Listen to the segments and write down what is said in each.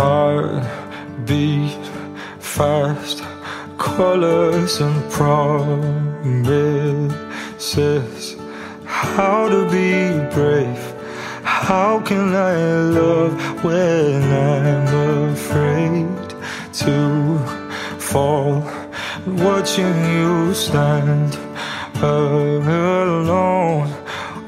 heart beat fast colors and promises. How to be brave? How can i love when i'm afraid to fall? Watching you stand alone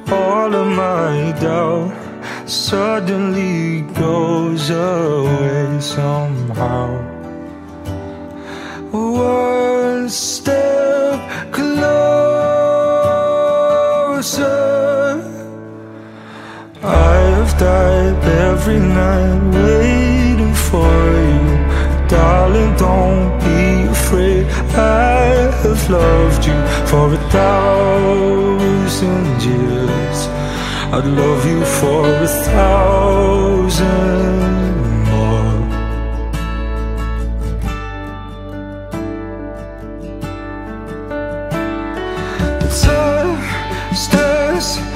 all of my doubt suddenly goes away somehow. One step closer. I have died every night waiting for you. Darling, don't be afraid. I have loved you for a thousand years. I'd love you for a thousand more. Time stands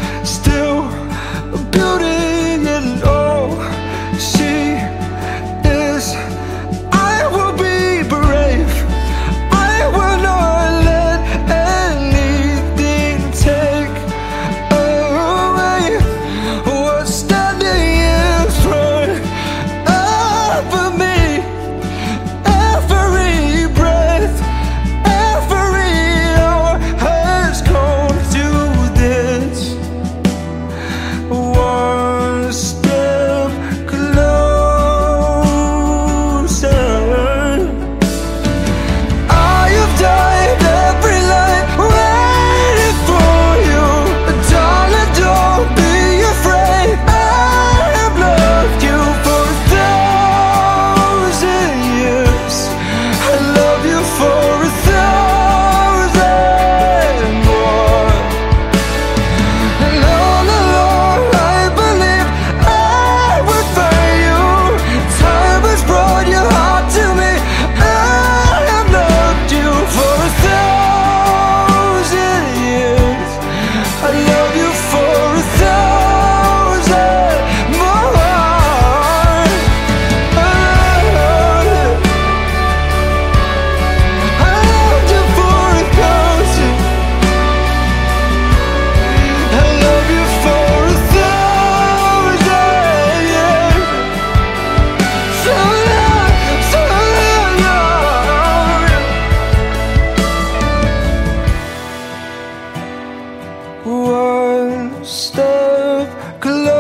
step closer.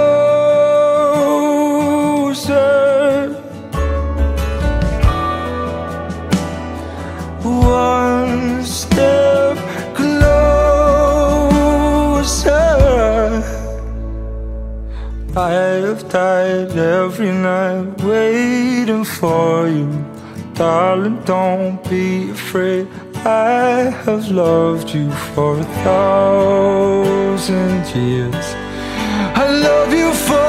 One step closer. I have died every night waiting for you. Darling, don't be afraid. I have loved you for a thousand years. I love you for